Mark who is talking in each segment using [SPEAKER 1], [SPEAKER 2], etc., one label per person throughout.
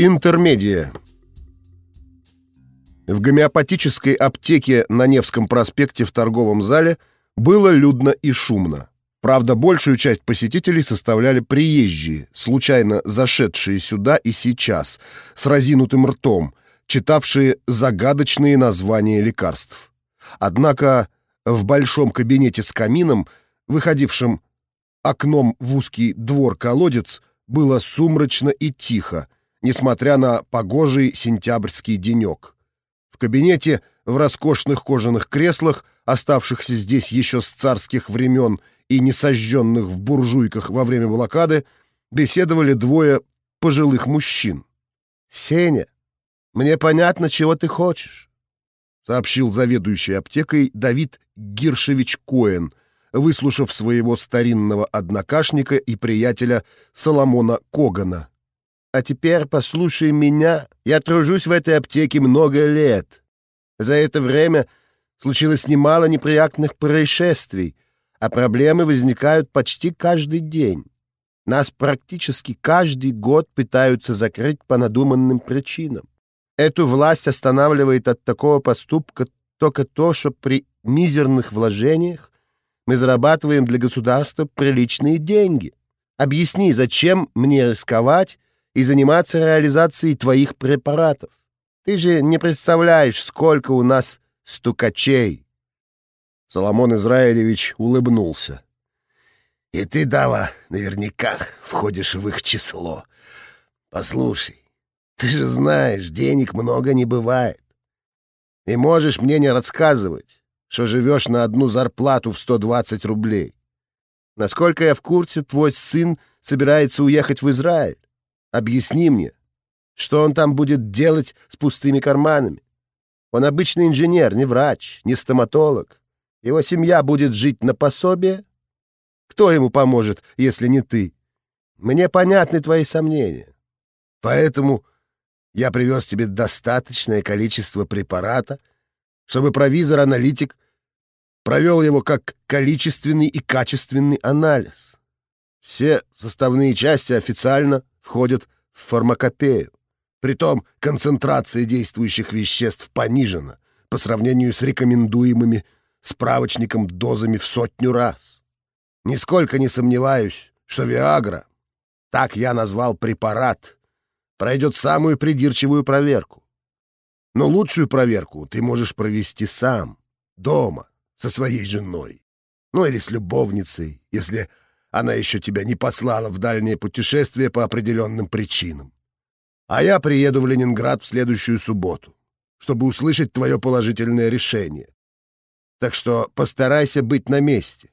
[SPEAKER 1] Интермедия. В гомеопатической аптеке на Невском проспекте в торговом зале было людно и шумно. Правда, большую часть посетителей составляли приезжие, случайно зашедшие сюда и сейчас, с разинутым ртом, читавшие загадочные названия лекарств. Однако в большом кабинете с камином, выходившим окном в узкий двор-колодец, было сумрачно и тихо, несмотря на погожий сентябрьский денек. В кабинете в роскошных кожаных креслах, оставшихся здесь еще с царских времен и не сожженных в буржуйках во время блокады, беседовали двое пожилых мужчин. «Сеня, мне понятно, чего ты хочешь», — сообщил заведующий аптекой Давид Гиршевич Коэн, выслушав своего старинного однокашника и приятеля Соломона Когана. А теперь послушай меня. Я тружусь в этой аптеке много лет. За это время случилось немало неприятных происшествий, а проблемы возникают почти каждый день. Нас практически каждый год пытаются закрыть по надуманным причинам. Эту власть останавливает от такого поступка только то, что при мизерных вложениях мы зарабатываем для государства приличные деньги. Объясни, зачем мне рисковать и заниматься реализацией твоих препаратов. Ты же не представляешь, сколько у нас стукачей.
[SPEAKER 2] Соломон Израилевич улыбнулся. И ты, Дава, наверняка входишь в их число. Послушай, ты же знаешь, денег много не бывает. И можешь мне не рассказывать, что живешь на одну зарплату в 120 рублей. Насколько я в курсе, твой сын собирается уехать в Израиль. Объясни мне, что он там будет делать с пустыми карманами? Он обычный инженер, не врач, не стоматолог. Его семья будет жить на пособие? Кто ему поможет, если не ты? Мне понятны твои сомнения. Поэтому я привез тебе достаточное количество препарата, чтобы провизор-аналитик провел его как количественный и качественный анализ. Все составные части официально входят в фармакопею. Притом концентрация действующих веществ понижена по сравнению с рекомендуемыми справочником дозами в сотню раз. Нисколько не сомневаюсь, что Виагра, так я назвал препарат, пройдет самую придирчивую проверку. Но лучшую проверку ты можешь провести сам, дома, со своей женой. Ну или с любовницей, если она еще тебя не послала в дальнее путешествие по определенным причинам. А я приеду в Ленинград в следующую субботу, чтобы услышать твое положительное решение. Так что постарайся быть на месте.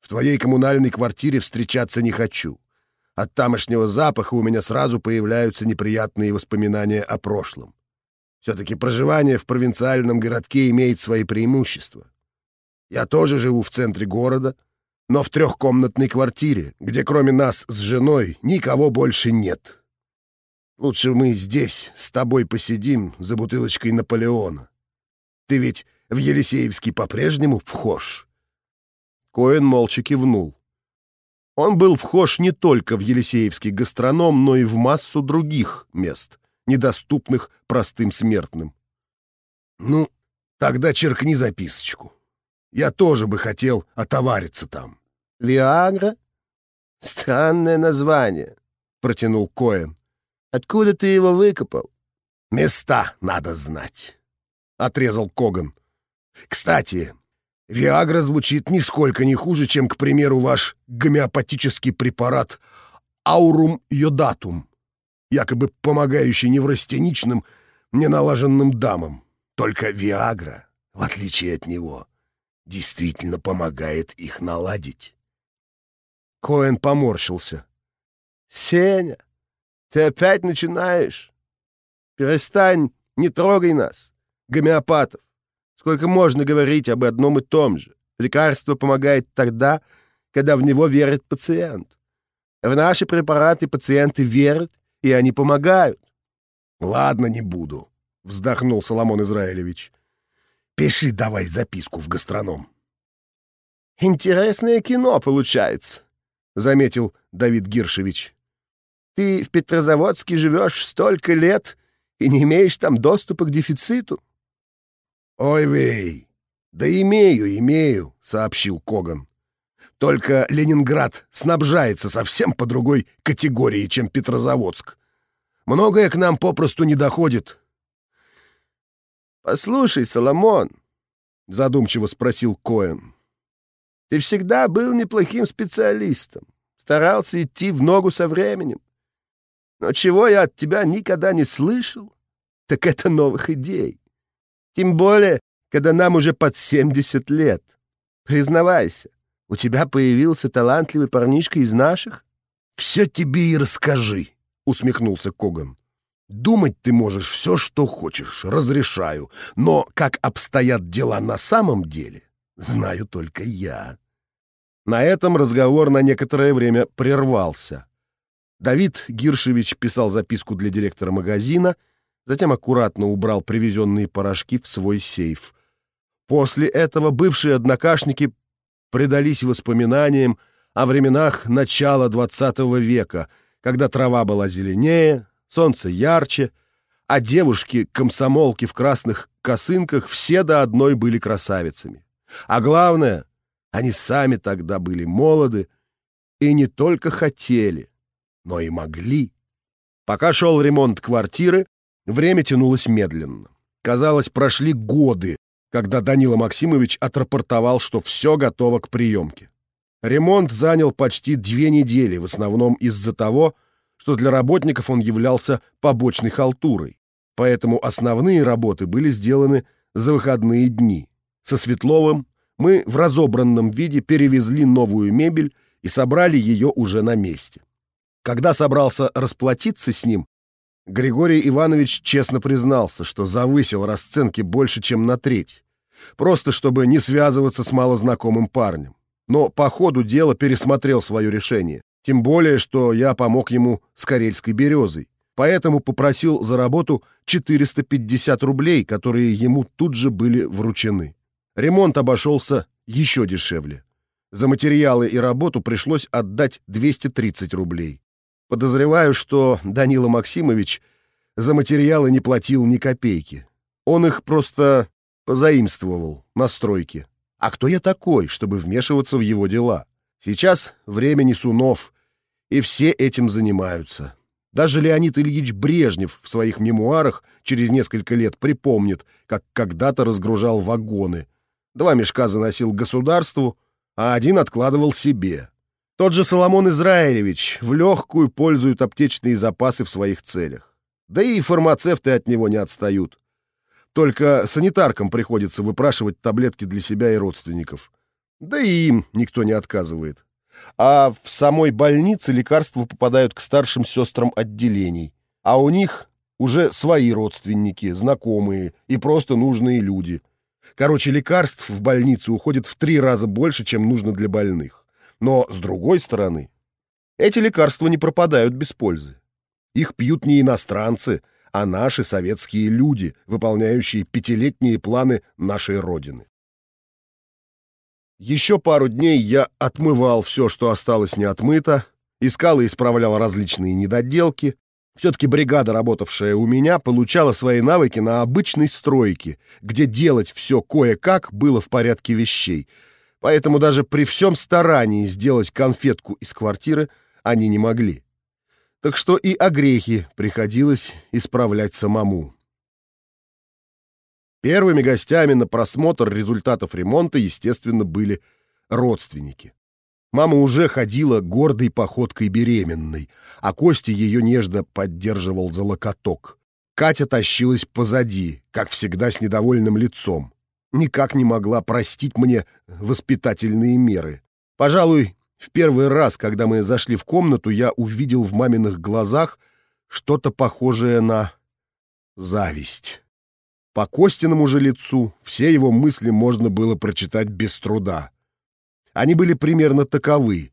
[SPEAKER 2] В твоей коммунальной квартире встречаться не хочу. От тамошнего запаха у меня сразу появляются неприятные воспоминания о прошлом. Все-таки проживание в провинциальном городке имеет свои преимущества. Я тоже живу в центре города — но в трехкомнатной квартире, где кроме нас с женой никого больше нет. Лучше мы здесь с тобой посидим за бутылочкой Наполеона. Ты ведь в Елисеевский по-прежнему вхож?»
[SPEAKER 1] Коэн молча кивнул. Он был вхож не только в Елисеевский гастроном, но и в массу других мест, недоступных простым смертным.
[SPEAKER 2] «Ну, тогда черкни записочку. Я тоже бы хотел отовариться там».
[SPEAKER 3] Виагра? Странное название, протянул Коэн. Откуда ты его выкопал?
[SPEAKER 2] Места надо знать, отрезал Коган. Кстати, Виагра звучит нисколько не хуже, чем, к примеру, ваш гомеопатический препарат Аурум йодатум, якобы помогающий неврастеничным, неналаженным дамам. Только Виагра, в отличие от него, действительно помогает их наладить.
[SPEAKER 1] Коэн поморщился.
[SPEAKER 3] «Сеня, ты опять начинаешь? Перестань, не трогай нас, гомеопатов. Сколько можно говорить об одном и том же? Лекарство помогает тогда, когда в него верит пациент. В наши препараты пациенты верят, и они помогают.
[SPEAKER 2] «Ладно, не буду», — вздохнул Соломон Израилевич. «Пиши давай записку в гастроном».
[SPEAKER 3] «Интересное кино получается», —
[SPEAKER 1] заметил Давид Гиршевич.
[SPEAKER 3] Ты в Петрозаводске живешь столько лет и не имеешь там доступа к дефициту?»
[SPEAKER 1] «Ой, вей, да имею, имею», — сообщил Коган. «Только Ленинград снабжается совсем по другой категории, чем Петрозаводск. Многое к нам попросту не доходит».
[SPEAKER 3] «Послушай, Соломон», — задумчиво спросил Коэн, — «ты всегда был неплохим специалистом, старался идти в ногу со временем. Но чего я от тебя никогда не слышал, так это новых идей. Тем более, когда нам уже под 70 лет. Признавайся, у тебя появился талантливый парнишка из наших?
[SPEAKER 1] «Все тебе и расскажи», — усмехнулся Коган. «Думать ты можешь все, что хочешь, разрешаю, но как обстоят дела на самом деле, знаю только я». На этом разговор на некоторое время прервался. Давид Гиршевич писал записку для директора магазина, затем аккуратно убрал привезенные порошки в свой сейф. После этого бывшие однокашники предались воспоминаниям о временах начала XX века, когда трава была зеленее, солнце ярче, а девушки-комсомолки в красных косынках все до одной были красавицами. А главное, они сами тогда были молоды и не только хотели, но и могли. Пока шел ремонт квартиры, время тянулось медленно. Казалось, прошли годы, когда Данила Максимович отрапортовал, что все готово к приемке. Ремонт занял почти две недели, в основном из-за того, что для работников он являлся побочной халтурой. Поэтому основные работы были сделаны за выходные дни. Со Светловым мы в разобранном виде перевезли новую мебель и собрали ее уже на месте. Когда собрался расплатиться с ним, Григорий Иванович честно признался, что завысил расценки больше, чем на треть, просто чтобы не связываться с малознакомым парнем. Но по ходу дела пересмотрел свое решение, тем более, что я помог ему с карельской березой, поэтому попросил за работу 450 рублей, которые ему тут же были вручены. Ремонт обошелся еще дешевле. За материалы и работу пришлось отдать 230 рублей. Подозреваю, что Данила Максимович за материалы не платил ни копейки. Он их просто позаимствовал на стройке. А кто я такой, чтобы вмешиваться в его дела? Сейчас время Несунов, и все этим занимаются. Даже Леонид Ильич Брежнев в своих мемуарах через несколько лет припомнит, как когда-то разгружал вагоны. Два мешка заносил государству, а один откладывал себе. Тот же Соломон Израилевич в легкую пользует аптечные запасы в своих целях. Да и фармацевты от него не отстают. Только санитаркам приходится выпрашивать таблетки для себя и родственников. Да и им никто не отказывает. А в самой больнице лекарства попадают к старшим сестрам отделений. А у них уже свои родственники, знакомые и просто нужные люди. Короче, лекарств в больнице уходит в три раза больше, чем нужно для больных. Но, с другой стороны, эти лекарства не пропадают без пользы. Их пьют не иностранцы, а наши советские люди, выполняющие пятилетние планы нашей Родины. Еще пару дней я отмывал все, что осталось неотмыто, искал и исправлял различные недоделки. Все-таки бригада, работавшая у меня, получала свои навыки на обычной стройке, где делать все кое-как было в порядке вещей — Поэтому даже при всем старании сделать конфетку из квартиры они не могли. Так что и огрехи приходилось исправлять самому. Первыми гостями на просмотр результатов ремонта, естественно, были родственники. Мама уже ходила гордой походкой беременной, а Костя ее нежно поддерживал за локоток. Катя тащилась позади, как всегда с недовольным лицом никак не могла простить мне воспитательные меры. Пожалуй, в первый раз, когда мы зашли в комнату, я увидел в маминых глазах что-то похожее на зависть. По Костиному же лицу все его мысли можно было прочитать без труда. Они были примерно таковы.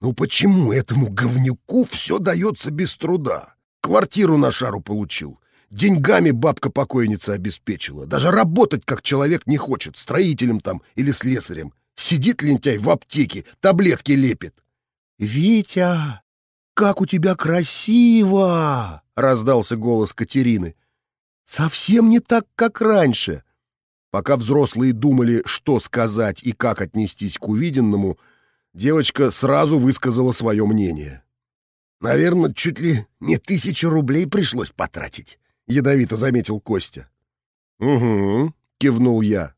[SPEAKER 1] «Ну почему этому говнюку все дается без труда? Квартиру на шару получил, Деньгами бабка-покойница обеспечила. Даже работать как человек не хочет, строителем там или слесарем. Сидит лентяй в аптеке, таблетки лепит.
[SPEAKER 3] «Витя!» как у тебя красиво!» — раздался голос Катерины. «Совсем не так, как раньше». Пока взрослые думали, что сказать и как отнестись к увиденному, девочка сразу высказала свое мнение.
[SPEAKER 2] «Наверное, чуть ли не тысячу рублей пришлось потратить», — ядовито заметил Костя.
[SPEAKER 3] «Угу», — кивнул я.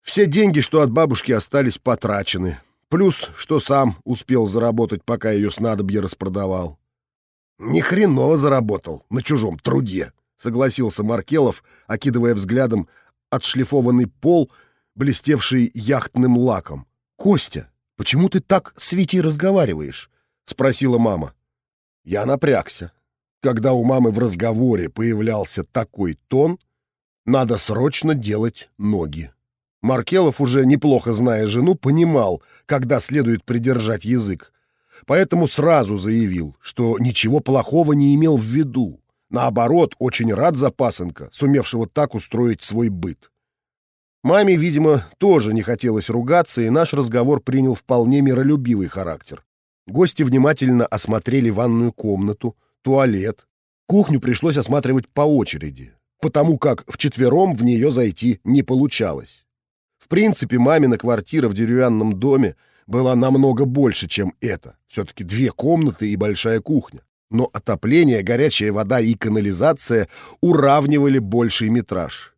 [SPEAKER 3] «Все деньги, что от бабушки остались, потрачены. Плюс, что сам успел заработать, пока ее снадобье распродавал».
[SPEAKER 2] «Ни хреново заработал на чужом труде», — согласился Маркелов, окидывая взглядом отшлифованный пол, блестевший яхтным лаком.
[SPEAKER 3] «Костя, почему ты так с Витей разговариваешь?» — спросила мама. Я напрягся. Когда у мамы в разговоре появлялся такой тон, надо срочно делать ноги. Маркелов, уже неплохо зная жену, понимал, когда следует придержать язык. Поэтому сразу заявил, что ничего плохого не имел в виду. Наоборот, очень рад за пасынка, сумевшего так устроить свой быт. Маме, видимо, тоже не хотелось ругаться, и наш разговор принял вполне миролюбивый характер. Гости внимательно осмотрели ванную комнату, туалет. Кухню пришлось осматривать по очереди, потому как вчетвером в нее зайти не получалось. В принципе, мамина квартира в деревянном доме была намного больше, чем это. Все-таки две комнаты и большая кухня но отопление, горячая вода и канализация уравнивали больший метраж.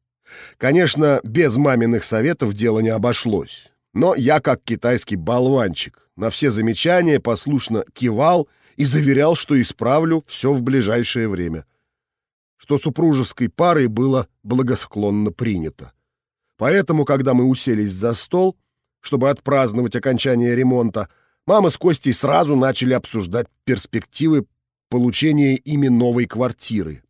[SPEAKER 3] Конечно, без маминых советов дело не обошлось. Но я, как китайский болванчик, на все замечания послушно кивал и заверял, что исправлю все в ближайшее время. Что супружеской парой было благосклонно принято. Поэтому, когда мы уселись за стол, чтобы отпраздновать окончание ремонта, мама с Костей сразу начали обсуждать перспективы получения ими новой квартиры.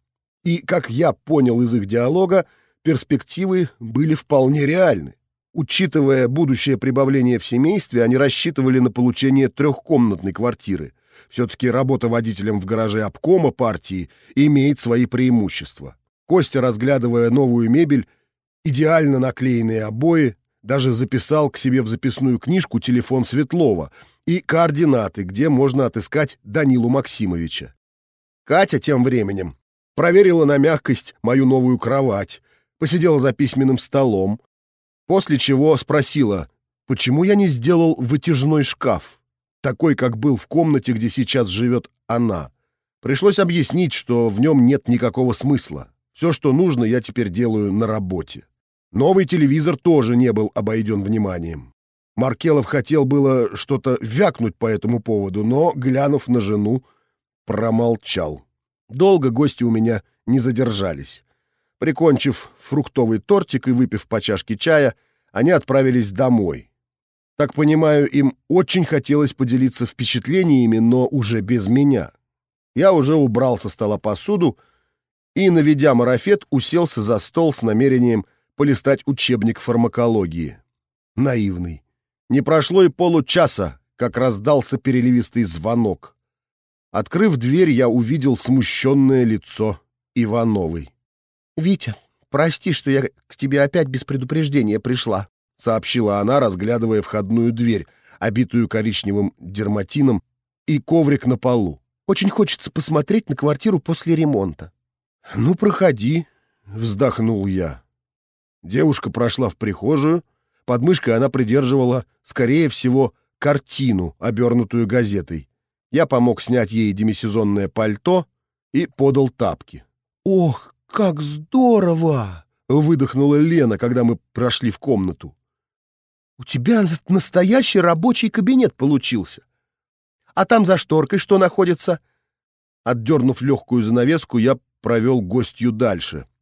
[SPEAKER 3] И, как я понял из их диалога, перспективы были вполне реальны. Учитывая будущее прибавление в семействе, они рассчитывали на получение трехкомнатной квартиры. Все-таки работа водителем в гараже обкома партии имеет свои преимущества. Костя, разглядывая новую мебель, идеально наклеенные обои, даже записал к себе в записную книжку телефон Светлова и координаты, где можно отыскать Данилу Максимовича. Катя тем временем проверила на мягкость мою новую кровать, посидела за письменным столом, после чего спросила, почему я не сделал вытяжной шкаф, такой, как был в комнате, где сейчас живет она. Пришлось объяснить, что в нем нет никакого смысла. Все, что нужно, я теперь делаю на работе. Новый телевизор тоже не был обойден вниманием. Маркелов хотел было что-то вякнуть по этому поводу, но, глянув на жену, промолчал. Долго гости у меня не задержались. Прикончив фруктовый тортик и выпив по чашке чая, они отправились домой. Так понимаю, им очень хотелось поделиться впечатлениями, но уже без меня. Я уже убрал со стола посуду и, наведя марафет, уселся за стол с намерением полистать учебник фармакологии. Наивный. Не прошло и получаса, как раздался переливистый звонок. Открыв дверь, я увидел смущенное лицо Ивановой. «Витя, прости, что я к тебе опять без предупреждения пришла», сообщила она, разглядывая входную дверь, обитую коричневым дерматином, и коврик на полу. «Очень хочется посмотреть на квартиру после ремонта». «Ну, проходи», — вздохнул я. Девушка прошла в прихожую. Под мышкой она придерживала, скорее всего, картину, обернутую газетой. Я помог снять ей демисезонное пальто и подал тапки. «Ох, как здорово!» — выдохнула Лена, когда мы прошли в комнату. «У тебя настоящий рабочий кабинет получился. А там за шторкой что находится?» Отдернув легкую занавеску, я провел гостью дальше —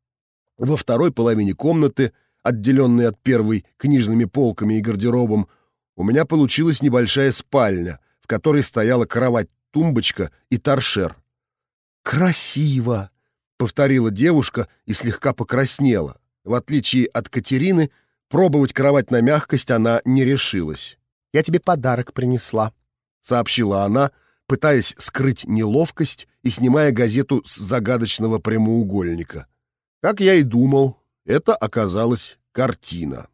[SPEAKER 3] во второй половине комнаты, отделенной от первой книжными полками и гардеробом, у меня получилась небольшая спальня, в которой стояла кровать-тумбочка и торшер. «Красиво!» — повторила девушка и слегка покраснела. В отличие от Катерины, пробовать кровать на мягкость она не решилась. «Я тебе подарок принесла», — сообщила она, пытаясь скрыть неловкость и снимая газету с загадочного прямоугольника. Как я и думал, это оказалась картина.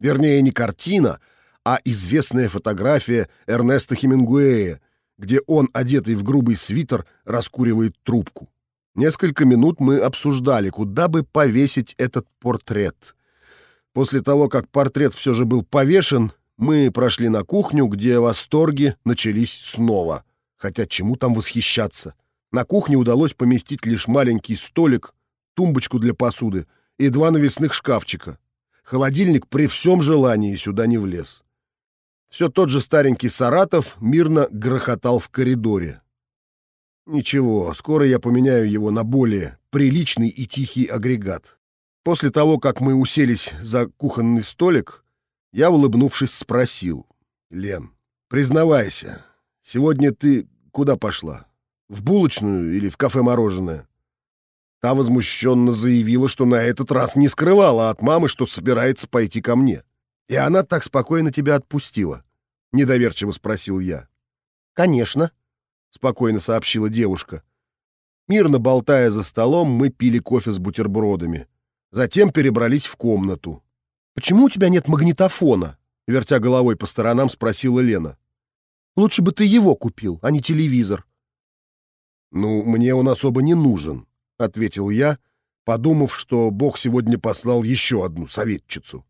[SPEAKER 3] Вернее, не картина, а известная фотография Эрнеста Хемингуэя,
[SPEAKER 1] где он, одетый в грубый свитер, раскуривает трубку. Несколько минут мы обсуждали, куда бы повесить этот портрет. После того, как портрет все же был повешен, мы прошли на кухню, где восторги начались снова. Хотя чему там восхищаться? На кухне удалось поместить лишь маленький столик, тумбочку для посуды и два навесных шкафчика. Холодильник при всем желании сюда не влез. Все тот же старенький Саратов мирно грохотал в коридоре. Ничего, скоро я поменяю его на более приличный и тихий агрегат. После того, как мы уселись за кухонный столик, я, улыбнувшись, спросил. «Лен, признавайся, сегодня ты куда пошла? В булочную или в кафе-мороженое?» Та возмущенно заявила, что на этот раз не скрывала от мамы, что собирается пойти ко мне. «И она так спокойно тебя отпустила?» — недоверчиво спросил я. «Конечно», — спокойно сообщила девушка. Мирно болтая за столом, мы пили кофе с бутербродами. Затем перебрались в комнату. «Почему у тебя нет магнитофона?» — вертя головой по сторонам, спросила Лена. «Лучше бы ты его купил, а не телевизор». «Ну, мне он особо не нужен», — ответил я, подумав, что Бог сегодня послал еще одну советчицу.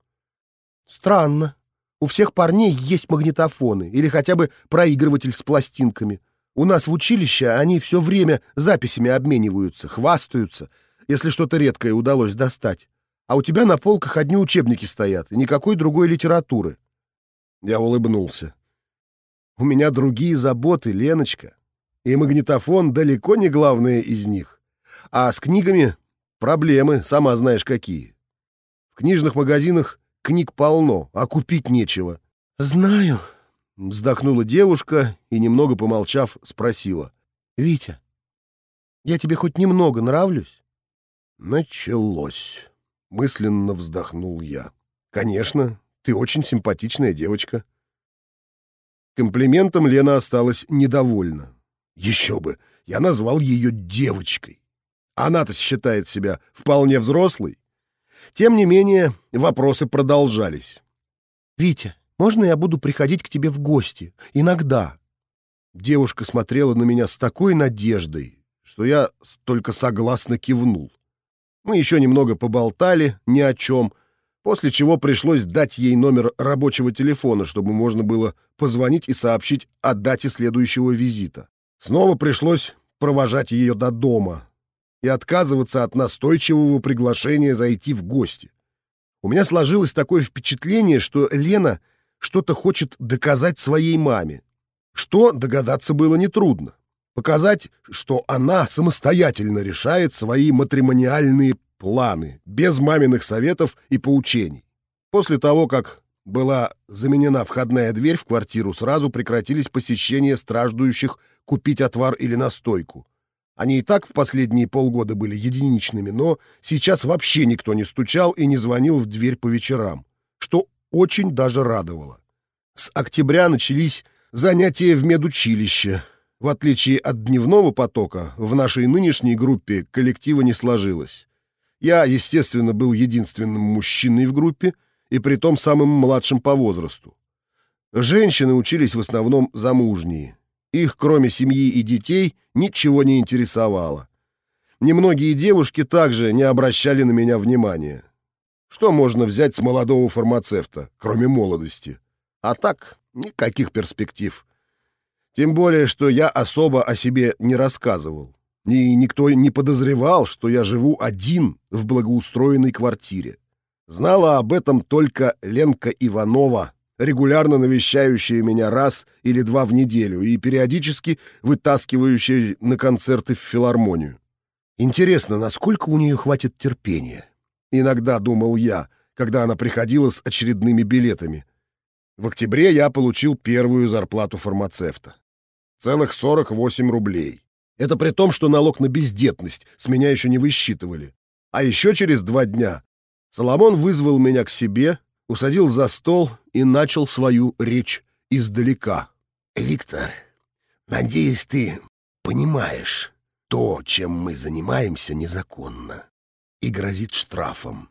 [SPEAKER 1] «Странно. У всех парней есть магнитофоны или хотя бы проигрыватель с пластинками. У нас в училище они все время записями обмениваются, хвастаются, если что-то редкое удалось достать. А у тебя на полках одни учебники стоят, никакой другой литературы». Я улыбнулся. «У меня другие заботы, Леночка, и магнитофон далеко не главное из них. А с книгами проблемы, сама знаешь какие. В книжных магазинах Книг полно, а купить нечего. Знаю, вздохнула девушка и, немного помолчав, спросила. Витя, я тебе хоть немного нравлюсь? Началось. Мысленно вздохнул я. Конечно, ты очень симпатичная девочка. Комплиментом Лена осталась недовольна. Еще бы, я назвал ее девочкой. Она-то считает себя вполне взрослой. Тем не менее, вопросы продолжались. «Витя, можно я буду приходить к тебе в гости? Иногда?» Девушка смотрела на меня с такой надеждой, что я только согласно кивнул. Мы еще немного поболтали ни о чем, после чего пришлось дать ей номер рабочего телефона, чтобы можно было позвонить и сообщить о дате следующего визита. Снова пришлось провожать ее до дома, и отказываться от настойчивого приглашения зайти в гости. У меня сложилось такое впечатление, что Лена что-то хочет доказать своей маме. Что, догадаться было нетрудно. Показать, что она самостоятельно решает свои матримониальные планы, без маминых советов и поучений. После того, как была заменена входная дверь в квартиру, сразу прекратились посещения страждущих купить отвар или настойку. Они и так в последние полгода были единичными, но сейчас вообще никто не стучал и не звонил в дверь по вечерам, что очень даже радовало. С октября начались занятия в медучилище. В отличие от дневного потока, в нашей нынешней группе коллектива не сложилось. Я, естественно, был единственным мужчиной в группе и при том самым младшим по возрасту. Женщины учились в основном замужние. Их, кроме семьи и детей, ничего не интересовало. Немногие девушки также не обращали на меня внимания. Что можно взять с молодого фармацевта, кроме молодости? А так, никаких перспектив. Тем более, что я особо о себе не рассказывал. И никто не подозревал, что я живу один в благоустроенной квартире. Знала об этом только Ленка Иванова, регулярно навещающая меня раз или два в неделю и периодически вытаскивающая на концерты в филармонию. Интересно, насколько у нее хватит терпения? Иногда думал я, когда она приходила с очередными билетами. В октябре я получил первую зарплату фармацевта. Целых 48 рублей. Это при том, что налог на бездетность с меня еще не высчитывали. А еще через два дня Соломон вызвал меня к себе усадил за стол и начал свою речь издалека.
[SPEAKER 2] «Виктор, надеюсь, ты понимаешь, то, чем мы занимаемся, незаконно и грозит штрафом,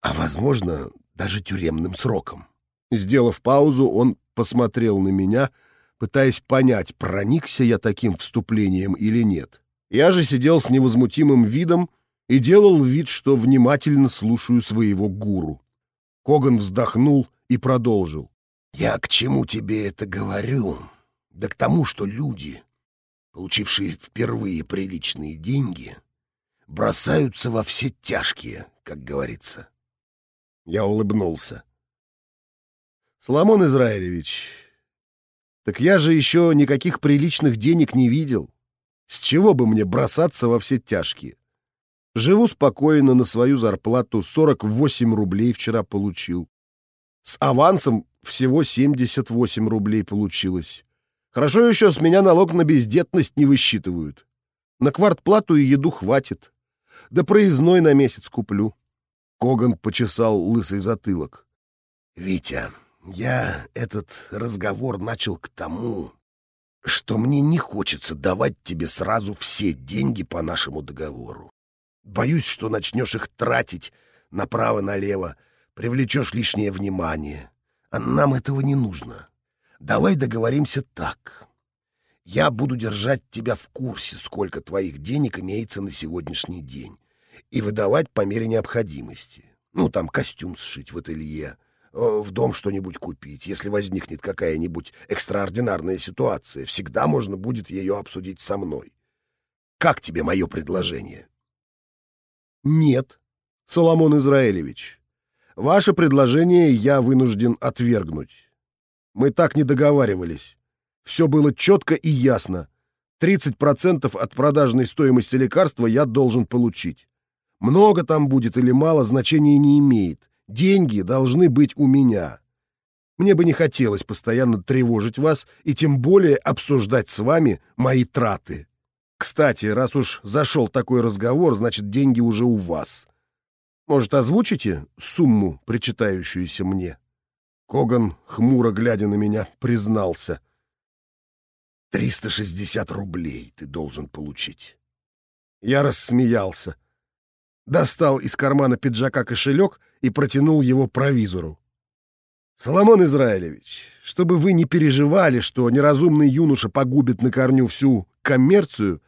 [SPEAKER 2] а, возможно, даже тюремным сроком».
[SPEAKER 1] Сделав паузу, он посмотрел на меня, пытаясь понять, проникся я таким вступлением или нет. Я же сидел с невозмутимым видом и делал вид, что внимательно слушаю своего гуру. Коган вздохнул и продолжил.
[SPEAKER 2] «Я к чему тебе это говорю? Да к тому, что люди, получившие впервые приличные деньги, бросаются во все тяжкие, как говорится».
[SPEAKER 1] Я улыбнулся. «Соломон Израилевич, так я же еще никаких приличных денег не видел. С чего бы мне бросаться во все тяжкие? Живу спокойно на свою зарплату, 48 рублей вчера получил. С авансом всего 78 рублей получилось. Хорошо еще с меня налог на бездетность не высчитывают. На квартплату и еду хватит. Да проездной на месяц куплю. Коган почесал лысый затылок.
[SPEAKER 2] «Витя, я этот разговор начал к тому, что мне не хочется давать тебе сразу все деньги по нашему договору. Боюсь, что начнешь их тратить направо-налево, привлечешь лишнее внимание. А нам этого не нужно. Давай договоримся так. Я буду держать тебя в курсе, сколько твоих денег имеется на сегодняшний день, и выдавать по мере необходимости. Ну, там, костюм сшить в ателье, э, в дом что-нибудь купить. Если возникнет какая-нибудь экстраординарная ситуация, всегда можно будет ее обсудить со мной. Как тебе мое предложение?
[SPEAKER 1] Нет, Соломон Израилевич. Ваше предложение я вынужден отвергнуть. Мы так не договаривались. Все было четко и ясно. 30% от продажной стоимости лекарства я должен получить. Много там будет или мало, значения не имеет. Деньги должны быть у меня. Мне бы не хотелось постоянно тревожить вас и тем более обсуждать с вами мои траты. Кстати, раз уж зашел такой разговор, значит, деньги уже у вас. Может, озвучите сумму, причитающуюся мне?» Коган, хмуро глядя на меня, признался.
[SPEAKER 2] «Триста шестьдесят рублей ты должен получить».
[SPEAKER 1] Я рассмеялся. Достал из кармана пиджака кошелек и протянул его провизору. «Соломон Израилевич, чтобы вы не переживали, что неразумный юноша погубит на корню всю коммерцию,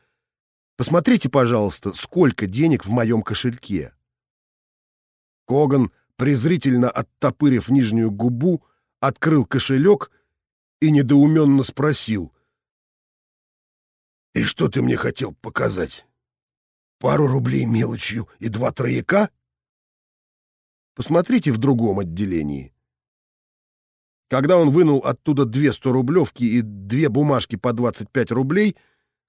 [SPEAKER 1] Посмотрите, пожалуйста, сколько денег в моем кошельке». Коган, презрительно оттопырив нижнюю губу, открыл кошелек и недоуменно спросил.
[SPEAKER 2] «И что ты мне хотел показать? Пару рублей мелочью и два трояка?»
[SPEAKER 1] «Посмотрите в другом отделении». Когда он вынул оттуда две сторублевки и две бумажки по 25 рублей —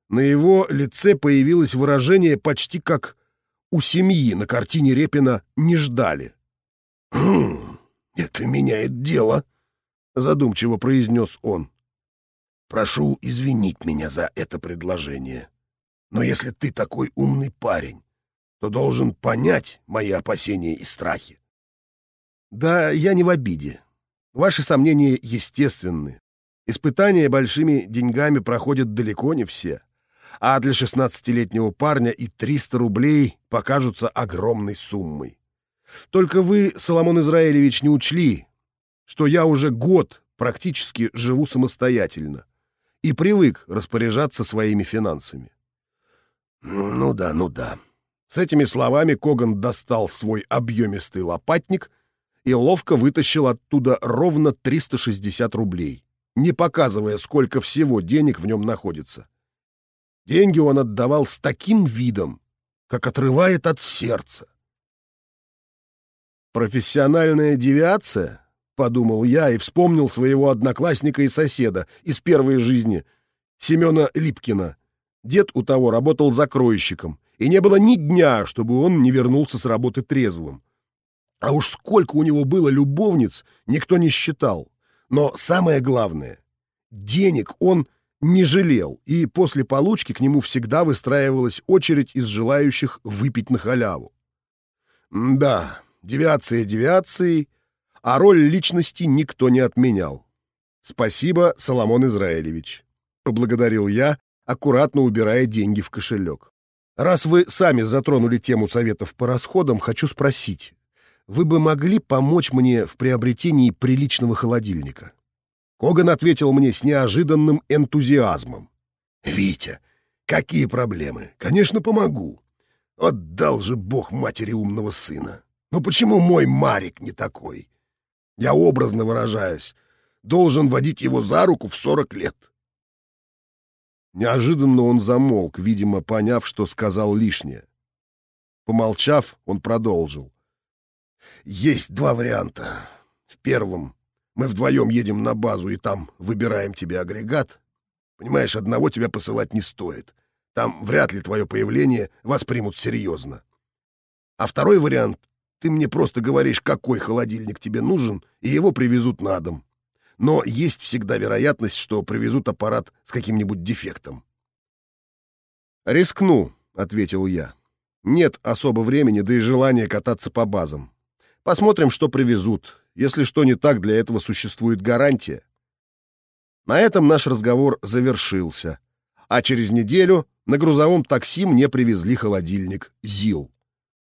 [SPEAKER 1] на его лице появилось выражение почти как у семьи на картине Репина «Не ждали».
[SPEAKER 2] «Хм, это меняет дело», — задумчиво произнес он. «Прошу извинить меня за это предложение. Но если ты такой умный парень, то должен понять мои опасения и страхи».
[SPEAKER 1] «Да я не в обиде. Ваши сомнения естественны. Испытания большими деньгами проходят далеко не все а для 16-летнего парня и 300 рублей покажутся огромной суммой. Только вы, Соломон Израилевич, не учли, что я уже год практически живу самостоятельно и привык распоряжаться своими финансами.
[SPEAKER 2] Ну да, ну да.
[SPEAKER 1] С этими словами Коган достал свой объемистый лопатник и ловко вытащил оттуда ровно 360 рублей, не показывая, сколько всего денег в нем находится. Деньги он отдавал с таким видом, как отрывает от сердца. «Профессиональная девиация?» — подумал я и вспомнил своего одноклассника и соседа из первой жизни, Семена Липкина. Дед у того работал закройщиком, и не было ни дня, чтобы он не вернулся с работы трезвым. А уж сколько у него было любовниц, никто не считал. Но самое главное — денег он не жалел, и после получки к нему всегда выстраивалась очередь из желающих выпить на халяву. Да, девиация девиацией, а роль личности никто не отменял. Спасибо, Соломон Израилевич, поблагодарил я, аккуратно убирая деньги в кошелек. Раз вы сами затронули тему советов по расходам, хочу спросить, вы бы могли помочь мне в приобретении приличного холодильника? Коган ответил мне с неожиданным энтузиазмом.
[SPEAKER 2] «Витя, какие проблемы? Конечно, помогу. Отдал же Бог матери умного сына. Но почему мой Марик не такой? Я образно выражаюсь. Должен водить его за руку в сорок лет».
[SPEAKER 1] Неожиданно он замолк, видимо, поняв, что сказал лишнее. Помолчав, он продолжил.
[SPEAKER 2] «Есть два варианта. В первом мы вдвоем едем на базу и там выбираем тебе агрегат. Понимаешь, одного тебя посылать не стоит. Там вряд ли твое появление воспримут серьезно. А второй вариант — ты мне просто говоришь, какой холодильник тебе нужен, и его привезут на дом но есть всегда вероятность, что привезут аппарат с каким-нибудь дефектом.
[SPEAKER 1] «Рискну», — ответил я. «Нет особо времени, да и желания кататься по базам. Посмотрим, что привезут. Если что не так, для этого существует гарантия». На этом наш разговор завершился, а через неделю на грузовом такси мне привезли холодильник «ЗИЛ».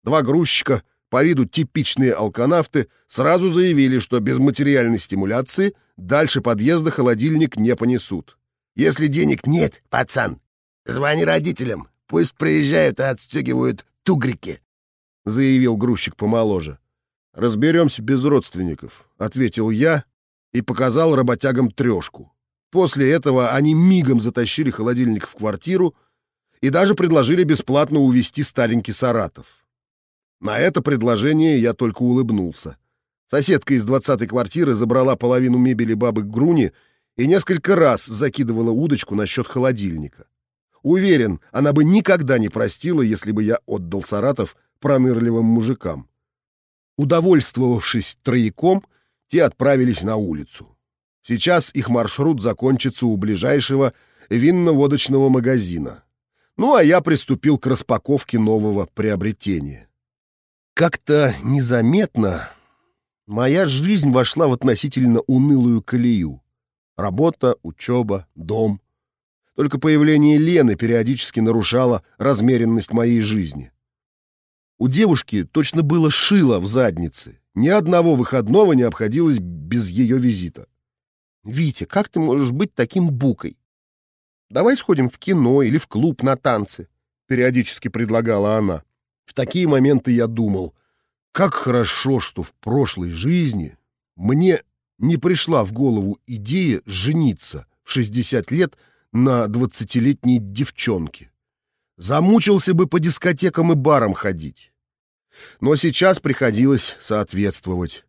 [SPEAKER 1] Два грузчика, по виду типичные алканавты, сразу заявили, что без материальной стимуляции — Дальше подъезда холодильник не понесут.
[SPEAKER 2] Если денег нет, пацан, звони родителям, пусть приезжают и отстегивают тугрики, — заявил грузчик помоложе.
[SPEAKER 1] «Разберемся без родственников», — ответил я и показал работягам трешку. После этого они мигом затащили холодильник в квартиру и даже предложили бесплатно увезти старенький Саратов. На это предложение я только улыбнулся. Соседка из двадцатой квартиры забрала половину мебели бабы Груни и несколько раз закидывала удочку насчет холодильника. Уверен, она бы никогда не простила, если бы я отдал Саратов пронырливым мужикам. Удовольствовавшись трояком, те отправились на улицу. Сейчас их маршрут закончится у ближайшего винно-водочного магазина. Ну, а я приступил к распаковке нового приобретения. Как-то незаметно Моя жизнь вошла в относительно унылую колею. Работа, учеба, дом. Только появление Лены периодически нарушало размеренность моей жизни. У девушки точно было шило в заднице. Ни одного выходного не обходилось без ее визита. «Витя, как ты можешь быть таким букой? Давай сходим в кино или в клуб на танцы», — периодически предлагала она. В такие моменты я думал — как хорошо, что в прошлой жизни мне не пришла в голову идея жениться в 60 лет на 20-летней девчонке. Замучился бы по дискотекам и барам ходить. Но сейчас приходилось соответствовать.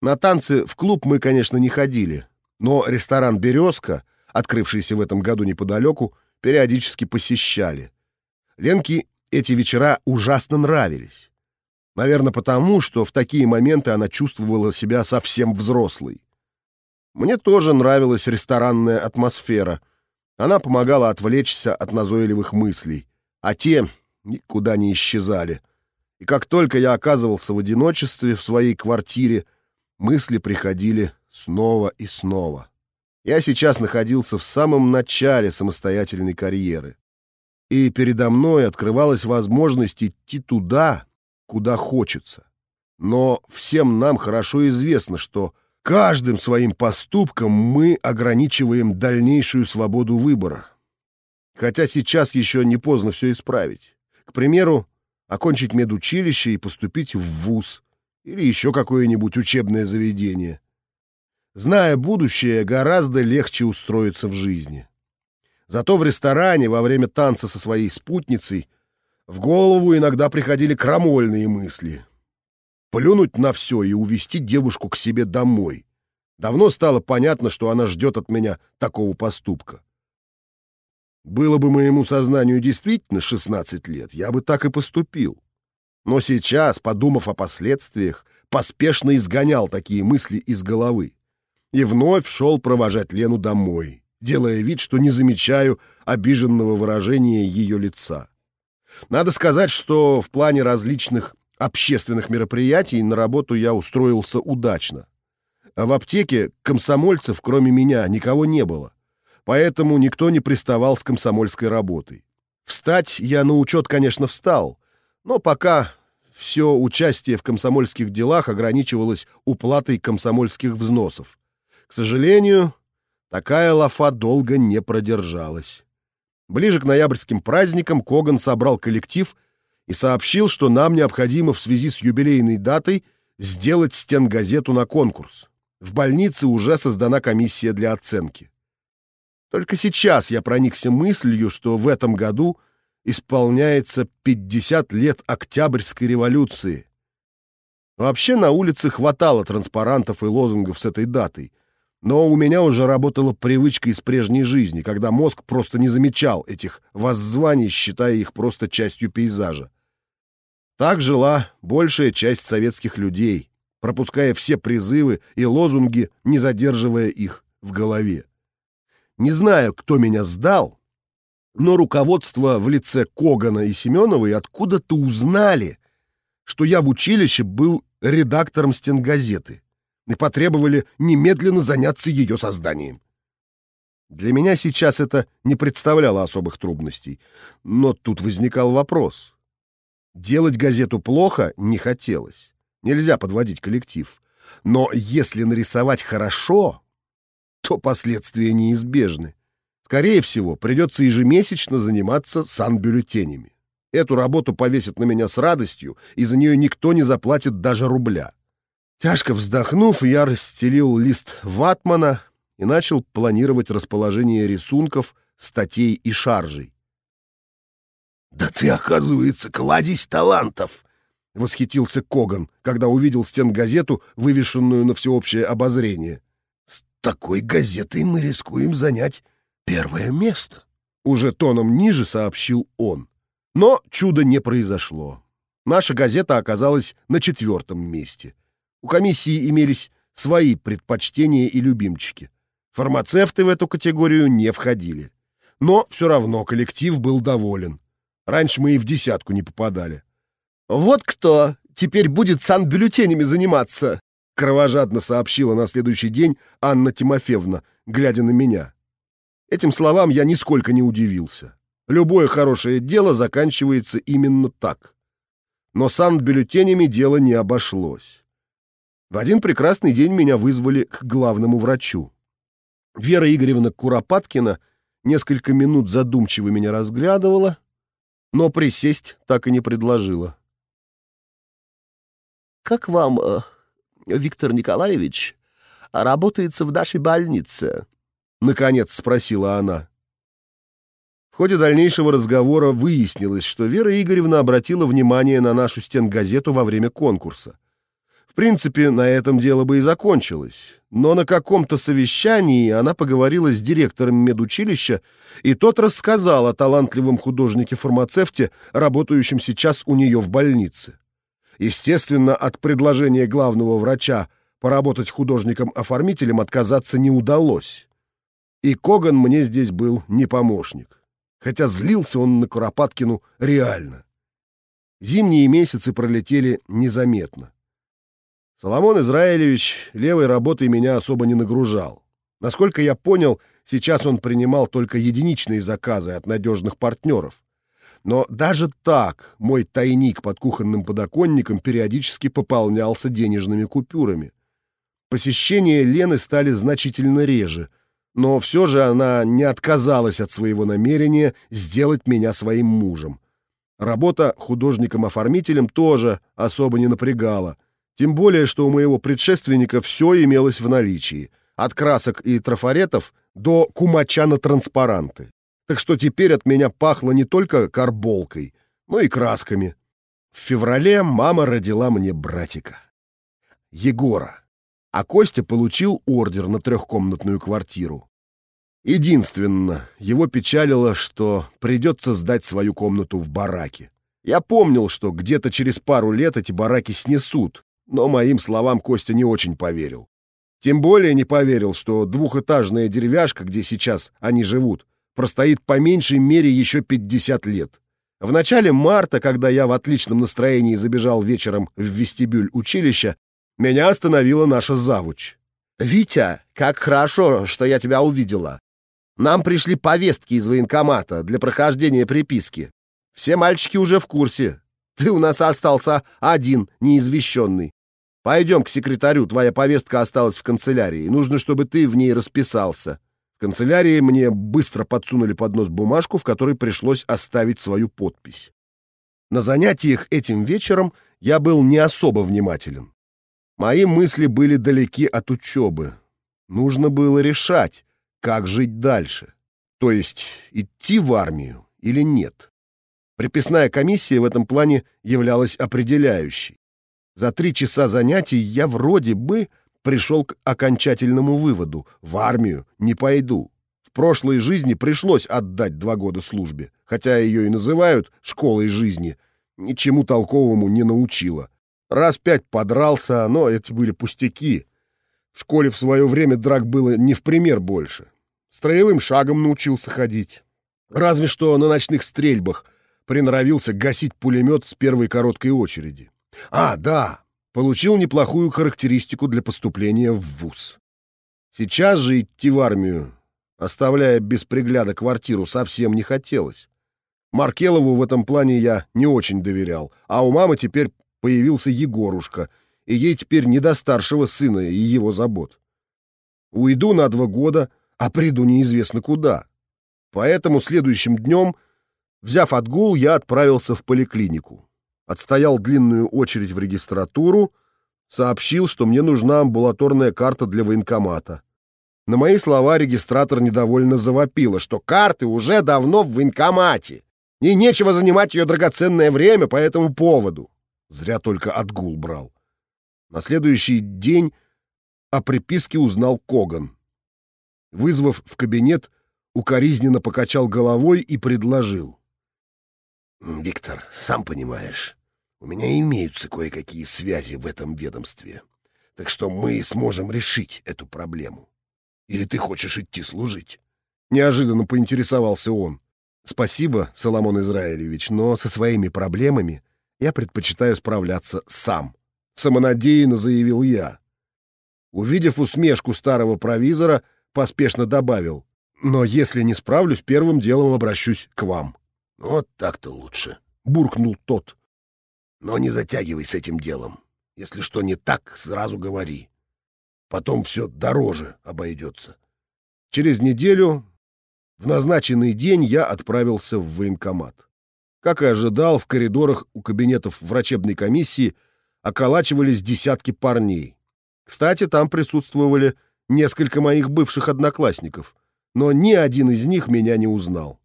[SPEAKER 1] На танцы в клуб мы, конечно, не ходили, но ресторан «Березка», открывшийся в этом году неподалеку, периодически посещали. Ленке эти вечера ужасно нравились. Наверное, потому, что в такие моменты она чувствовала себя совсем взрослой. Мне тоже нравилась ресторанная атмосфера. Она помогала отвлечься от назойливых мыслей, а те никуда не исчезали. И как только я оказывался в одиночестве в своей квартире, мысли приходили снова и снова. Я сейчас находился в самом начале самостоятельной карьеры. И передо мной открывалась возможность идти туда, куда хочется. Но всем нам хорошо известно, что каждым своим поступком мы ограничиваем дальнейшую свободу выбора. Хотя сейчас еще не поздно все исправить. К примеру, окончить медучилище и поступить в вуз или еще какое-нибудь учебное заведение. Зная будущее, гораздо легче устроиться в жизни. Зато в ресторане во время танца со своей спутницей – в голову иногда приходили крамольные мысли. Плюнуть на все и увести девушку к себе домой. Давно стало понятно, что она ждет от меня такого поступка. Было бы моему сознанию действительно 16 лет, я бы так и поступил. Но сейчас, подумав о последствиях, поспешно изгонял такие мысли из головы. И вновь шел провожать Лену домой, делая вид, что не замечаю обиженного выражения ее лица. Надо сказать, что в плане различных общественных мероприятий на работу я устроился удачно. А в аптеке комсомольцев, кроме меня, никого не было. Поэтому никто не приставал с комсомольской работой. Встать я на учет, конечно, встал, но пока все участие в комсомольских делах ограничивалось уплатой комсомольских взносов. К сожалению, Такая лафа долго не продержалась. Ближе к ноябрьским праздникам Коган собрал коллектив и сообщил, что нам необходимо в связи с юбилейной датой сделать стенгазету на конкурс. В больнице уже создана комиссия для оценки. Только сейчас я проникся мыслью, что в этом году исполняется 50 лет Октябрьской революции. Вообще на улице хватало транспарантов и лозунгов с этой датой, но у меня уже работала привычка из прежней жизни, когда мозг просто не замечал этих воззваний, считая их просто частью пейзажа. Так жила большая часть советских людей, пропуская все призывы и лозунги, не задерживая их в голове. Не знаю, кто меня сдал, но руководство в лице Когана и Семеновой откуда-то узнали, что я в училище был редактором стенгазеты и потребовали немедленно заняться ее созданием. Для меня сейчас это не представляло особых трудностей, но тут возникал вопрос. Делать газету плохо не хотелось. Нельзя подводить коллектив. Но если нарисовать хорошо, то последствия неизбежны. Скорее всего, придется ежемесячно заниматься санбюллетенями. Эту работу повесят на меня с радостью, и за нее никто не заплатит даже рубля. Тяжко вздохнув, я расстелил лист ватмана и начал планировать расположение рисунков, статей и шаржей.
[SPEAKER 2] «Да ты, оказывается, кладезь талантов!»
[SPEAKER 1] — восхитился Коган, когда увидел стенгазету, вывешенную на всеобщее обозрение.
[SPEAKER 2] «С такой газетой мы рискуем занять первое место», —
[SPEAKER 1] уже тоном ниже сообщил он. Но чуда не произошло. Наша газета оказалась на четвертом месте. У комиссии имелись свои предпочтения и любимчики. Фармацевты в эту категорию не входили. Но все равно коллектив был доволен. Раньше мы и в десятку не попадали.
[SPEAKER 3] «Вот кто теперь будет санбюллетенями заниматься!»
[SPEAKER 1] кровожадно сообщила на следующий день Анна Тимофеевна, глядя на меня. Этим словам я нисколько не удивился. Любое хорошее дело заканчивается именно так. Но санбюллетенями дело не обошлось. В один прекрасный день меня вызвали к главному врачу. Вера Игоревна Куропаткина несколько минут задумчиво меня разглядывала, но присесть так и не предложила.
[SPEAKER 3] «Как вам, э, Виктор Николаевич, работается в нашей больнице?»
[SPEAKER 1] — наконец спросила она. В ходе дальнейшего разговора выяснилось, что Вера Игоревна обратила внимание на нашу стенгазету во время конкурса. В принципе, на этом дело бы и закончилось. Но на каком-то совещании она поговорила с директором медучилища, и тот рассказал о талантливом художнике-фармацевте, работающем сейчас у нее в больнице. Естественно, от предложения главного врача поработать художником-оформителем отказаться не удалось. И Коган мне здесь был не помощник. Хотя злился он на Куропаткину реально. Зимние месяцы пролетели незаметно. Соломон Израилевич левой работой меня особо не нагружал. Насколько я понял, сейчас он принимал только единичные заказы от надежных партнеров. Но даже так мой тайник под кухонным подоконником периодически пополнялся денежными купюрами. Посещения Лены стали значительно реже, но все же она не отказалась от своего намерения сделать меня своим мужем. Работа художником-оформителем тоже особо не напрягала — тем более, что у моего предшественника все имелось в наличии, от красок и трафаретов до кумача на транспаранты. Так что теперь от меня пахло не только карболкой, но и красками. В феврале мама родила мне братика. Егора. А Костя получил ордер на трехкомнатную квартиру. Единственно, его печалило, что придется сдать свою комнату в бараке. Я помнил, что где-то через пару лет эти бараки снесут, но моим словам Костя не очень поверил. Тем более не поверил, что двухэтажная деревяшка, где сейчас они живут, простоит по меньшей мере еще 50 лет. В начале марта, когда я в отличном настроении забежал вечером в вестибюль училища, меня остановила наша завуч.
[SPEAKER 3] «Витя, как хорошо, что я тебя увидела. Нам пришли повестки из военкомата для прохождения приписки. Все мальчики уже в курсе. Ты у нас остался один, неизвещенный. Пойдем к секретарю, твоя повестка осталась в канцелярии. Нужно, чтобы ты в ней расписался.
[SPEAKER 1] В канцелярии мне быстро подсунули под нос бумажку, в которой пришлось оставить свою подпись. На занятиях этим вечером я был не особо внимателен. Мои мысли были далеки от учебы. Нужно было решать, как жить дальше. То есть идти в армию или нет. Приписная комиссия в этом плане являлась определяющей. За три часа занятий я вроде бы пришел к окончательному выводу — в армию не пойду. В прошлой жизни пришлось отдать два года службе, хотя ее и называют «школой жизни», ничему толковому не научила. Раз пять подрался, но это были пустяки. В школе в свое время драк было не в пример больше. Строевым шагом научился ходить. Разве что на ночных стрельбах приноровился гасить пулемет с первой короткой очереди. А, да, получил неплохую характеристику для поступления в ВУЗ. Сейчас же идти в армию, оставляя без пригляда квартиру, совсем не хотелось. Маркелову в этом плане я не очень доверял, а у мамы теперь появился Егорушка, и ей теперь не до старшего сына и его забот. Уйду на два года, а приду неизвестно куда. Поэтому следующим днем, взяв отгул, я отправился в поликлинику. Отстоял длинную очередь в регистратуру, сообщил, что мне нужна амбулаторная карта для военкомата. На мои слова регистратор недовольно завопила, что карты уже давно в военкомате, и нечего занимать ее драгоценное время по этому поводу. Зря только отгул брал. На следующий день о приписке узнал Коган. Вызвав в кабинет, укоризненно покачал головой и предложил.
[SPEAKER 2] «Виктор, сам понимаешь, у меня имеются кое-какие связи в этом ведомстве, так что мы сможем решить эту проблему. Или ты хочешь идти служить?»
[SPEAKER 1] Неожиданно поинтересовался он. «Спасибо, Соломон Израилевич, но со своими проблемами я предпочитаю справляться сам», — самонадеянно заявил я. Увидев усмешку старого провизора, поспешно добавил. «Но если не справлюсь, первым делом обращусь к вам».
[SPEAKER 2] «Вот так-то лучше», —
[SPEAKER 1] буркнул тот.
[SPEAKER 2] «Но не затягивай с этим делом. Если что не так, сразу говори. Потом все дороже обойдется».
[SPEAKER 1] Через неделю, в назначенный день, я отправился в военкомат. Как и ожидал, в коридорах у кабинетов врачебной комиссии околачивались десятки парней. Кстати, там присутствовали несколько моих бывших одноклассников, но ни один из них меня не узнал.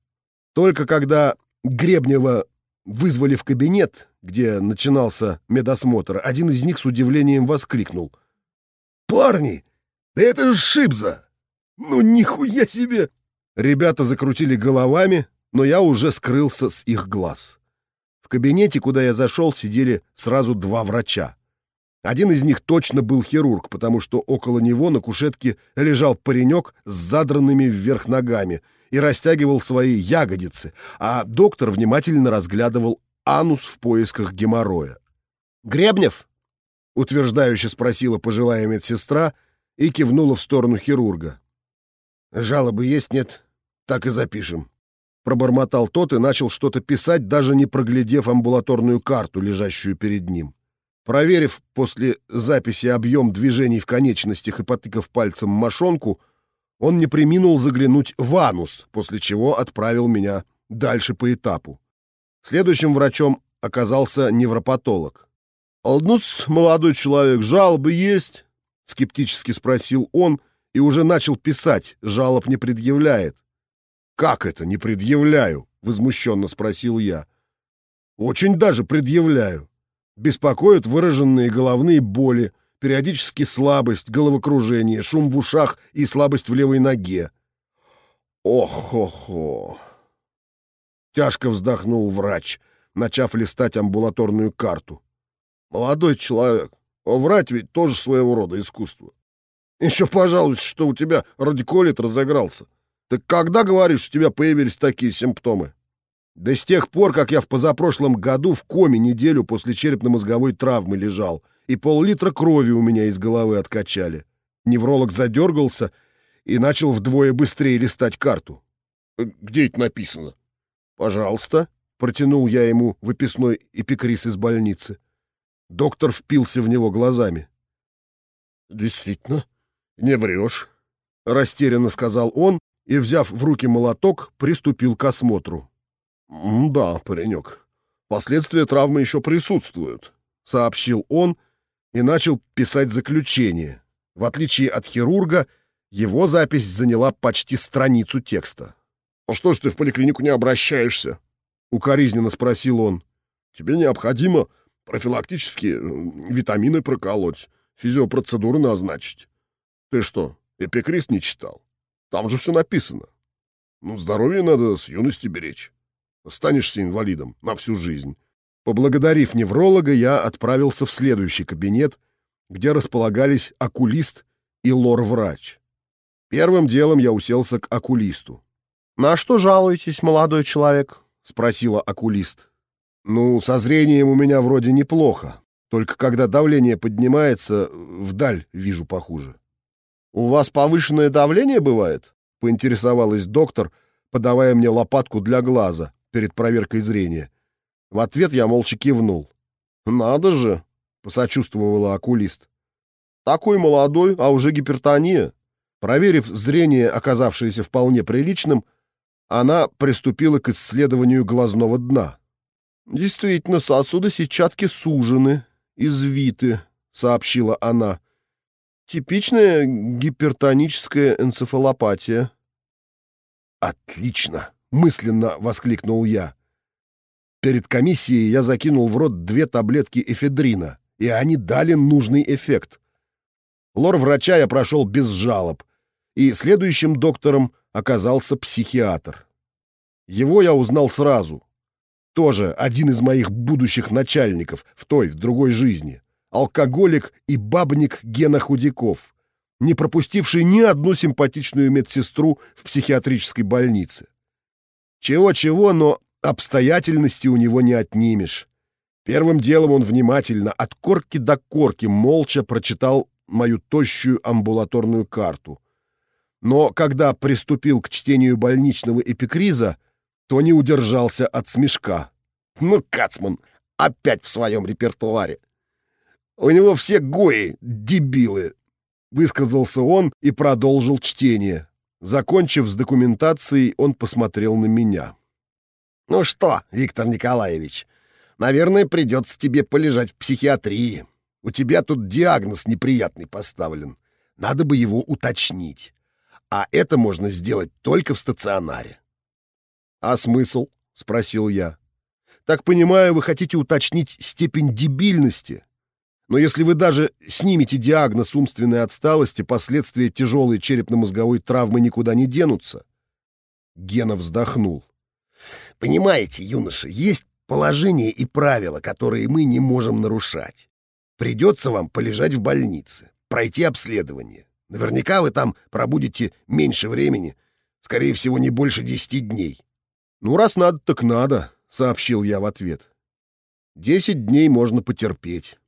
[SPEAKER 1] Только когда Гребнева вызвали в кабинет, где начинался медосмотр, один из них с удивлением воскликнул.
[SPEAKER 2] «Парни, да это же Шибза! Ну нихуя себе!»
[SPEAKER 1] Ребята закрутили головами, но я уже скрылся с их глаз. В кабинете, куда я зашел, сидели сразу два врача. Один из них точно был хирург, потому что около него на кушетке лежал паренек с задранными вверх ногами и растягивал свои ягодицы, а доктор внимательно разглядывал анус в поисках геморроя. «Гребнев?» — утверждающе спросила пожилая медсестра и кивнула в сторону хирурга.
[SPEAKER 2] «Жалобы есть, нет? Так и запишем»,
[SPEAKER 1] Пробормотал тот и начал что-то писать, даже не проглядев амбулаторную карту, лежащую перед ним. Проверив после записи объем движений в конечностях и потыкав пальцем мошонку, он не приминул заглянуть в анус, после чего отправил меня дальше по этапу. Следующим врачом оказался невропатолог. «Алднус, молодой человек, жалобы есть?» — скептически спросил он и уже начал писать, жалоб не предъявляет. «Как это не предъявляю?» — возмущенно спросил я. «Очень даже предъявляю. Беспокоят выраженные головные боли, периодически слабость, головокружение, шум в ушах и слабость в левой ноге». «Ох-хо-хо!» Тяжко вздохнул врач, начав листать амбулаторную карту. «Молодой человек, а врать ведь тоже своего рода искусство. Еще пожалуйста, что у тебя радиколит разыгрался. Так когда, говоришь, у тебя появились такие симптомы? Да с тех пор, как я в позапрошлом году в коме неделю после черепно-мозговой травмы лежал, и пол-литра крови у меня из головы откачали. Невролог задергался и начал вдвое быстрее листать карту. «Где это написано?» «Пожалуйста», — протянул я ему выписной эпикриз из больницы. Доктор впился в него глазами. «Действительно, не врешь. — растерянно сказал он и, взяв в руки молоток, приступил к осмотру. «Да, паренек, последствия травмы еще присутствуют», — сообщил он и начал писать заключение. В отличие от хирурга, его запись заняла почти страницу текста. «А что ж ты в поликлинику не обращаешься?» — укоризненно спросил он. «Тебе необходимо профилактические витамины проколоть, физиопроцедуры назначить. Ты что, эпикриз не читал? Там же все написано. Ну, здоровье надо с юности беречь. Останешься инвалидом на всю жизнь». Поблагодарив невролога, я отправился в следующий кабинет, где располагались окулист и лор-врач. Первым делом я уселся к окулисту. «На что жалуетесь, молодой человек?» — спросила окулист. «Ну, со зрением у меня вроде неплохо. Только когда давление поднимается, вдаль вижу похуже». «У вас повышенное давление бывает?» — поинтересовалась доктор, подавая мне лопатку для глаза перед проверкой зрения. В ответ я молча кивнул. «Надо же!» — посочувствовала окулист. «Такой молодой, а уже гипертония». Проверив зрение, оказавшееся вполне приличным, она приступила к исследованию глазного дна. «Действительно, сосуды сетчатки сужены, извиты», — сообщила она. «Типичная гипертоническая энцефалопатия». «Отлично!» — мысленно воскликнул я. Перед комиссией я закинул в рот две таблетки эфедрина, и они дали нужный эффект. Лор врача я прошел без жалоб, и следующим доктором оказался психиатр. Его я узнал сразу. Тоже один из моих будущих начальников в той, в другой жизни. Алкоголик и бабник Гена Худяков, не пропустивший ни одну симпатичную медсестру в психиатрической больнице. Чего-чего, но обстоятельности у него не отнимешь. Первым делом он внимательно, от корки до корки, молча прочитал мою тощую амбулаторную карту но когда приступил к чтению больничного эпикриза, то не удержался от смешка. Ну, Кацман, опять в своем репертуаре. У него все гои, дебилы, высказался он и продолжил чтение. Закончив с документацией, он посмотрел на меня. «Ну что, Виктор Николаевич, наверное, придется тебе полежать в психиатрии. У тебя тут диагноз неприятный поставлен. Надо бы его уточнить а это можно сделать только в стационаре. «А смысл?» — спросил я. «Так понимаю, вы хотите уточнить степень дебильности. Но если вы даже снимете диагноз умственной отсталости, последствия тяжелой черепно-мозговой травмы никуда не денутся». Гена вздохнул. «Понимаете, юноша, есть положения и правила, которые мы не можем нарушать. Придется вам полежать в больнице, пройти обследование. Наверняка вы там пробудете меньше времени, скорее всего, не больше десяти дней. «Ну, раз надо, так надо», — сообщил я в ответ. «Десять дней можно потерпеть».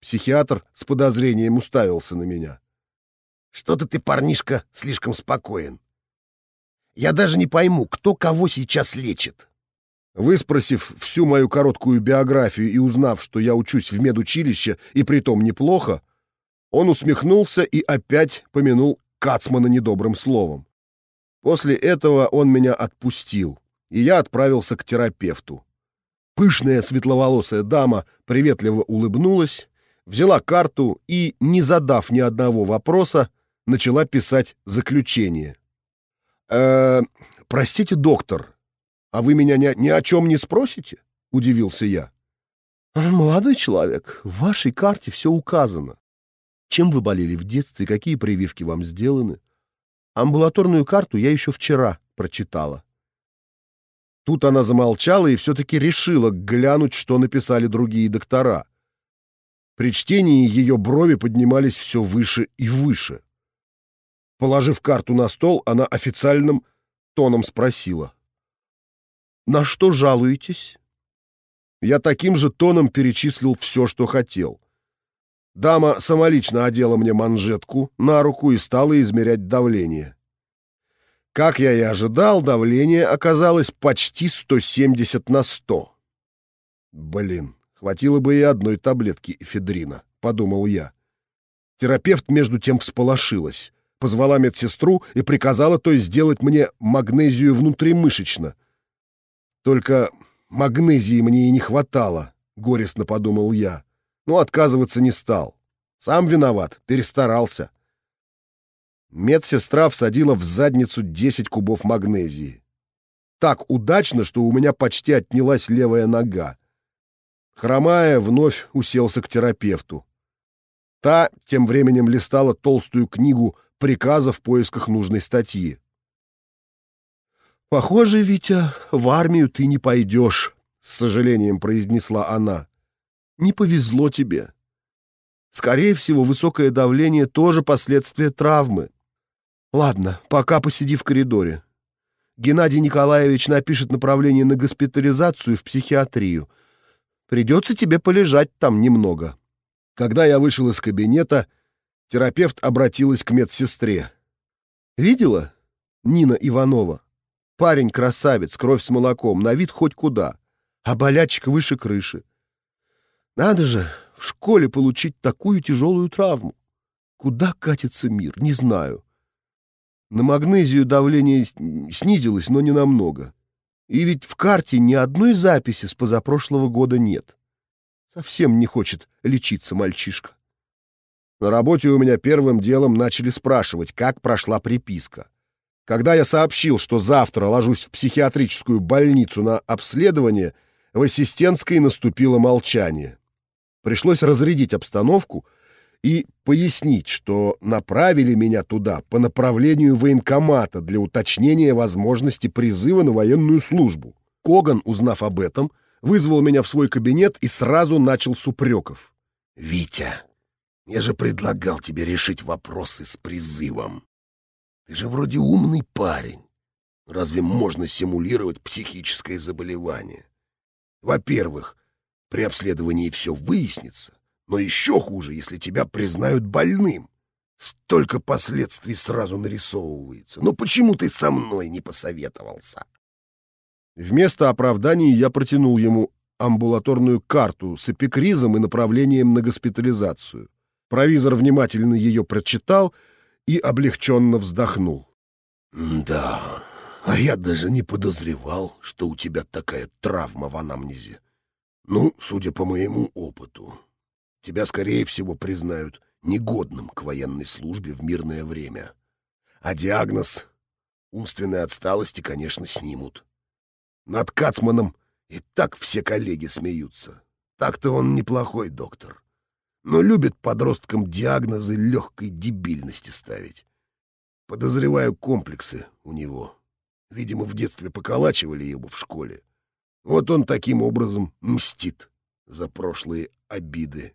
[SPEAKER 1] Психиатр с подозрением уставился на меня. «Что-то ты, парнишка, слишком спокоен. Я даже не пойму, кто кого сейчас лечит». Выспросив всю мою короткую биографию и узнав, что я учусь в медучилище и притом неплохо, он усмехнулся и опять помянул Кацмана недобрым словом. После этого он меня отпустил, и я отправился к терапевту. Пышная светловолосая дама приветливо улыбнулась, взяла карту и, не задав ни одного вопроса, начала писать заключение. «Э, простите, доктор, а вы меня ни, ни о чем не спросите?» — удивился я. «Молодой человек, в вашей карте все указано. Чем вы болели в детстве, какие прививки вам сделаны? Амбулаторную карту я еще вчера прочитала. Тут она замолчала и все-таки решила глянуть, что написали другие доктора. При чтении ее брови поднимались все выше и выше. Положив карту на стол, она официальным тоном спросила. «На что жалуетесь?» Я таким же тоном перечислил все, что хотел. Дама самолично одела мне манжетку на руку и стала измерять давление. Как я и ожидал, давление оказалось почти 170 на 100. Блин, хватило бы и одной таблетки эфедрина, подумал я. Терапевт между тем всполошилась, позвала медсестру и приказала той сделать мне магнезию внутримышечно. Только магнезии мне и не хватало, горестно подумал я, но отказываться не стал. Сам виноват, перестарался. Медсестра всадила в задницу 10 кубов магнезии. Так удачно, что у меня почти отнялась левая нога. Хромая, вновь уселся к терапевту. Та тем временем листала толстую книгу приказа в поисках нужной статьи. «Похоже, Витя, в армию ты не пойдешь», — с сожалением произнесла она. «Не повезло тебе. Скорее всего, высокое давление тоже последствия травмы. Ладно, пока посиди в коридоре. Геннадий Николаевич напишет направление на госпитализацию в психиатрию. Придется тебе полежать там немного». Когда я вышел из кабинета, терапевт обратилась к медсестре. «Видела? Нина Иванова. Парень красавец, кровь с молоком, на вид хоть куда, а болячек выше крыши. Надо же в школе получить такую тяжелую травму. Куда катится мир, не знаю. На магнезию давление снизилось, но не намного. И ведь в карте ни одной записи с позапрошлого года нет. Совсем не хочет лечиться мальчишка. На работе у меня первым делом начали спрашивать, как прошла приписка. Когда я сообщил, что завтра ложусь в психиатрическую больницу на обследование, в ассистентской наступило молчание. Пришлось разрядить обстановку и пояснить, что направили меня туда по направлению военкомата для уточнения возможности призыва на военную службу. Коган, узнав об этом, вызвал меня в свой кабинет и сразу начал с упреков.
[SPEAKER 2] «Витя, я же предлагал тебе решить вопросы с призывом. Ты же вроде умный парень. Разве можно симулировать психическое заболевание? Во-первых, при обследовании все выяснится, но еще хуже, если тебя признают больным. Столько последствий сразу нарисовывается. Но почему ты со мной не посоветовался?
[SPEAKER 1] Вместо оправданий я протянул ему амбулаторную карту с эпикризом и направлением на госпитализацию. Провизор внимательно ее прочитал и облегченно вздохнул.
[SPEAKER 2] «Да, а я даже не подозревал, что у тебя такая травма в анамнезе. Ну, судя по моему опыту, тебя, скорее всего, признают негодным к военной службе в мирное время. А диагноз умственной отсталости, конечно, снимут. Над Кацманом и так все коллеги смеются. Так-то он неплохой доктор. Но любит подросткам диагнозы легкой дебильности ставить. Подозреваю комплексы у него. Видимо, в детстве поколачивали его в школе. Вот он таким образом мстит за прошлые обиды.